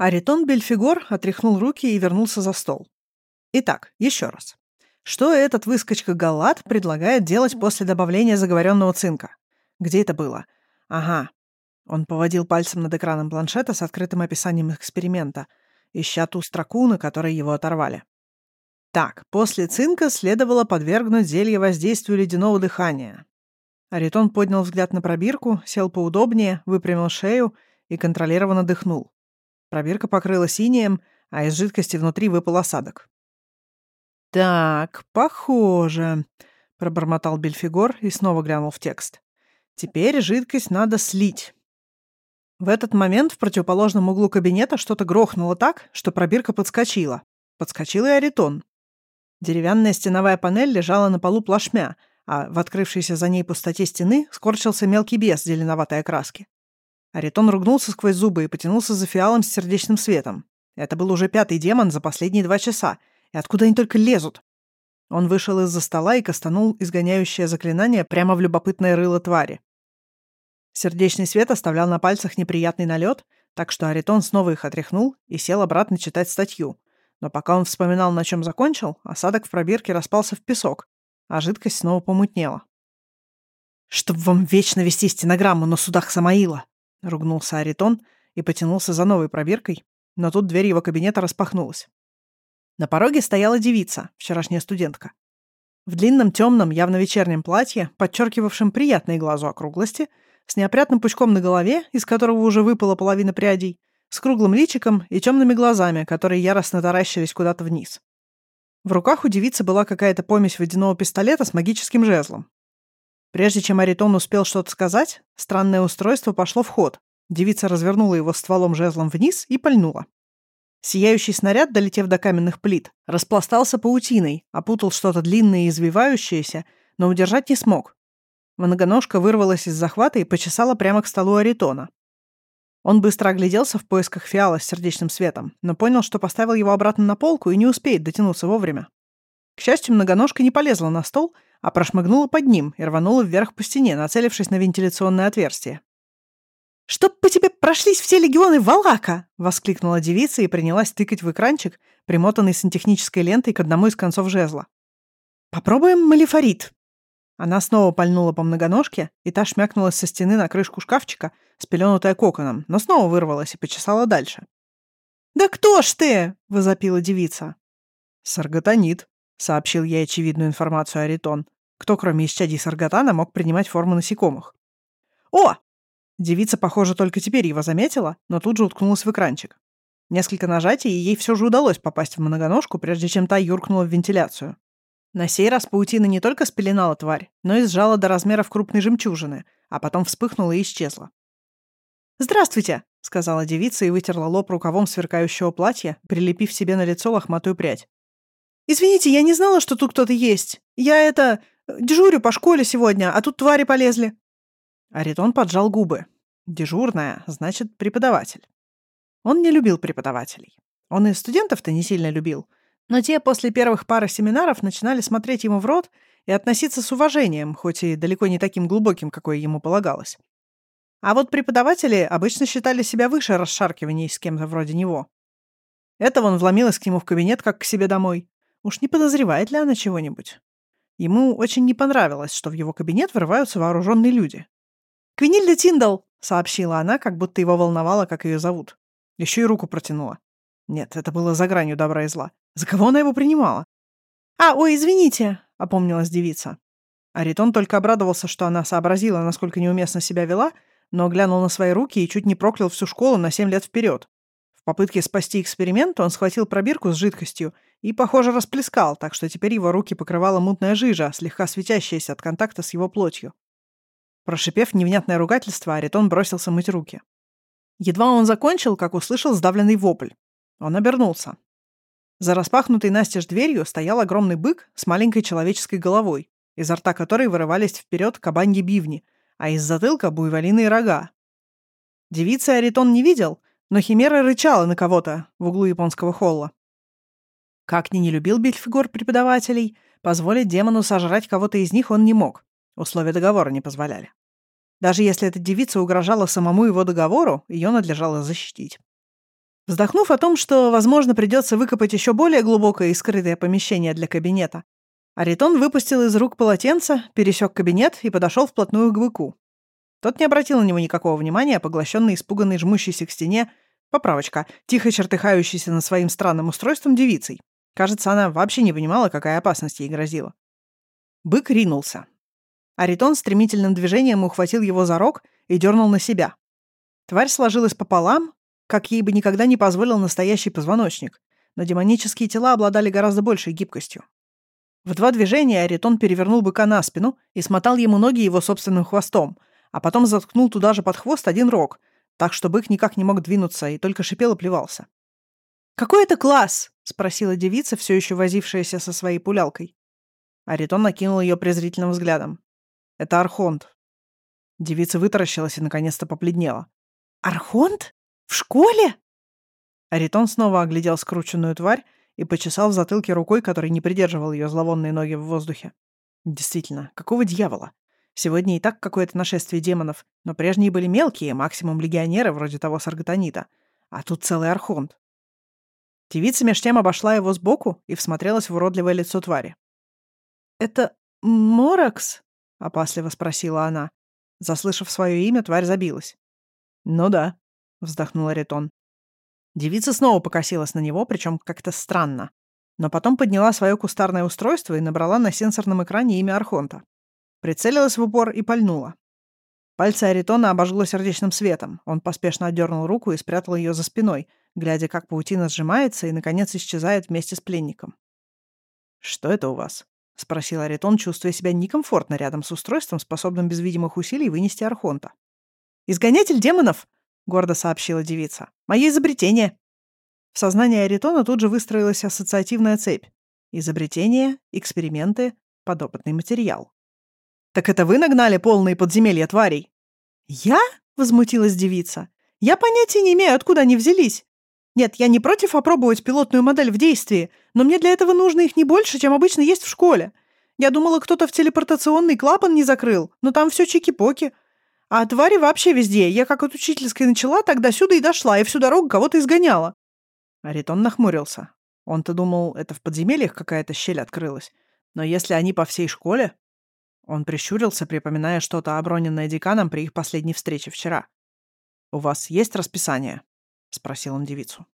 Аритон Бельфигор отряхнул руки и вернулся за стол. Итак, еще раз. Что этот выскочка Галат предлагает делать после добавления заговоренного цинка? Где это было? Ага. Он поводил пальцем над экраном планшета с открытым описанием эксперимента, ища ту строку, на которой его оторвали. Так, после цинка следовало подвергнуть зелье воздействию ледяного дыхания. Аритон поднял взгляд на пробирку, сел поудобнее, выпрямил шею и контролированно дыхнул. Пробирка покрыла синим, а из жидкости внутри выпал осадок. «Так, похоже», — пробормотал Бельфигор и снова глянул в текст. «Теперь жидкость надо слить». В этот момент в противоположном углу кабинета что-то грохнуло так, что пробирка подскочила. Подскочил и Аритон. Деревянная стеновая панель лежала на полу плашмя, а в открывшейся за ней пустоте стены скорчился мелкий бес зеленоватой окраски. Аритон ругнулся сквозь зубы и потянулся за фиалом с сердечным светом. Это был уже пятый демон за последние два часа, и откуда они только лезут? Он вышел из-за стола и кастанул изгоняющее заклинание прямо в любопытное рыло твари. Сердечный свет оставлял на пальцах неприятный налет, так что Аритон снова их отряхнул и сел обратно читать статью. Но пока он вспоминал, на чем закончил, осадок в пробирке распался в песок, а жидкость снова помутнела. «Чтоб вам вечно вести стенограмму на судах Самаила!» — ругнулся Аритон и потянулся за новой пробиркой, но тут дверь его кабинета распахнулась. На пороге стояла девица, вчерашняя студентка. В длинном темном, явно вечернем платье, подчеркивавшем приятные глазу округлости, с неопрятным пучком на голове, из которого уже выпала половина прядей, с круглым личиком и темными глазами, которые яростно таращились куда-то вниз. В руках у девицы была какая-то помесь водяного пистолета с магическим жезлом. Прежде чем Аритон успел что-то сказать, странное устройство пошло в ход. Девица развернула его стволом жезлом вниз и пальнула. Сияющий снаряд, долетев до каменных плит, распластался паутиной, опутал что-то длинное и извивающееся, но удержать не смог. Многоножка вырвалась из захвата и почесала прямо к столу Аритона. Он быстро огляделся в поисках фиала с сердечным светом, но понял, что поставил его обратно на полку и не успеет дотянуться вовремя. К счастью, многоножка не полезла на стол, а прошмыгнула под ним и рванула вверх по стене, нацелившись на вентиляционное отверстие. «Чтоб по тебе прошлись все легионы Валака!» — воскликнула девица и принялась тыкать в экранчик, примотанный сантехнической лентой к одному из концов жезла. «Попробуем малифорит». Она снова пальнула по многоножке, и та шмякнулась со стены на крышку шкафчика, спеленутая коконом, но снова вырвалась и почесала дальше. «Да кто ж ты?» — возопила девица. «Сарготонит», — сообщил ей очевидную информацию Аритон. Кто, кроме исчадий сарготана, мог принимать форму насекомых? «О, Девица, похоже, только теперь его заметила, но тут же уткнулась в экранчик. Несколько нажатий, и ей все же удалось попасть в многоножку, прежде чем та юркнула в вентиляцию. На сей раз паутина не только спеленала тварь, но и сжала до размеров крупной жемчужины, а потом вспыхнула и исчезла. «Здравствуйте!» — сказала девица и вытерла лоб рукавом сверкающего платья, прилепив себе на лицо лохматую прядь. «Извините, я не знала, что тут кто-то есть. Я это... дежурю по школе сегодня, а тут твари полезли». Аритон поджал губы. Дежурная, значит, преподаватель. Он не любил преподавателей. Он и студентов-то не сильно любил, но те после первых пары семинаров начинали смотреть ему в рот и относиться с уважением, хоть и далеко не таким глубоким, какое ему полагалось. А вот преподаватели обычно считали себя выше расшаркиваний с кем-то вроде него. Это он вломилась к нему в кабинет, как к себе домой. Уж не подозревает ли она чего-нибудь? Ему очень не понравилось, что в его кабинет врываются вооруженные люди. «Квинильда Тиндал!» — сообщила она, как будто его волновало, как ее зовут. Еще и руку протянула. Нет, это было за гранью добра и зла. За кого она его принимала? «А, ой, извините!» — опомнилась девица. Аритон только обрадовался, что она сообразила, насколько неуместно себя вела, но глянул на свои руки и чуть не проклял всю школу на семь лет вперед. В попытке спасти эксперимент он схватил пробирку с жидкостью и, похоже, расплескал, так что теперь его руки покрывала мутная жижа, слегка светящаяся от контакта с его плотью. Прошипев невнятное ругательство, Аритон бросился мыть руки. Едва он закончил, как услышал сдавленный вопль. Он обернулся. За распахнутой настежь дверью стоял огромный бык с маленькой человеческой головой, изо рта которой вырывались вперед кабаньи бивни, а из затылка буйволиные рога. Девицы Аритон не видел, но Химера рычала на кого-то в углу японского холла. Как ни не любил Бельфигор преподавателей, позволить демону сожрать кого-то из них он не мог. Условия договора не позволяли. Даже если эта девица угрожала самому его договору, ее надлежало защитить. Вздохнув о том, что, возможно, придется выкопать еще более глубокое и скрытое помещение для кабинета, Аритон выпустил из рук полотенце, пересек кабинет и подошел вплотную к быку. Тот не обратил на него никакого внимания, поглощенный, испуганный, жмущийся к стене, поправочка, тихо чертыхающийся над своим странным устройством девицей. Кажется, она вообще не понимала, какая опасность ей грозила. Бык ринулся. Аритон стремительным движением ухватил его за рог и дернул на себя. Тварь сложилась пополам, как ей бы никогда не позволил настоящий позвоночник, но демонические тела обладали гораздо большей гибкостью. В два движения Аритон перевернул быка на спину и смотал ему ноги его собственным хвостом, а потом заткнул туда же под хвост один рог, так что бык никак не мог двинуться и только шипел и плевался. «Какой это класс?» — спросила девица, все еще возившаяся со своей пулялкой. Аритон накинул ее презрительным взглядом. «Это Архонт». Девица вытаращилась и наконец-то побледнела. «Архонт? В школе?» Аритон снова оглядел скрученную тварь и почесал в затылке рукой, который не придерживал ее зловонные ноги в воздухе. Действительно, какого дьявола? Сегодня и так какое-то нашествие демонов, но прежние были мелкие, максимум легионеры, вроде того саргатонита. А тут целый архонт. Девица меж тем обошла его сбоку и всмотрелась в уродливое лицо твари. «Это Моракс?» — опасливо спросила она. Заслышав свое имя, тварь забилась. «Ну да», — вздохнула Ритон. Девица снова покосилась на него, причем как-то странно. Но потом подняла свое кустарное устройство и набрала на сенсорном экране имя Архонта. Прицелилась в упор и пальнула. Пальцы Аритона обожгло сердечным светом. Он поспешно отдернул руку и спрятал ее за спиной, глядя, как паутина сжимается и, наконец, исчезает вместе с пленником. «Что это у вас?» — спросил Аритон, чувствуя себя некомфортно рядом с устройством, способным без видимых усилий вынести Архонта. «Изгонятель демонов!» — гордо сообщила девица. «Мое изобретение!» В сознании Аритона тут же выстроилась ассоциативная цепь. Изобретение, эксперименты, подопытный материал. «Так это вы нагнали полные подземелья тварей?» «Я?» — возмутилась девица. «Я понятия не имею, откуда они взялись. Нет, я не против опробовать пилотную модель в действии, но мне для этого нужно их не больше, чем обычно есть в школе. Я думала, кто-то в телепортационный клапан не закрыл, но там все чики-поки. А твари вообще везде. Я как от учительской начала, тогда сюда и дошла, и всю дорогу кого-то изгоняла». Аритон нахмурился. Он-то думал, это в подземельях какая-то щель открылась. Но если они по всей школе... Он прищурился, припоминая что-то оброненное деканом при их последней встрече вчера. «У вас есть расписание?» — спросил он девицу.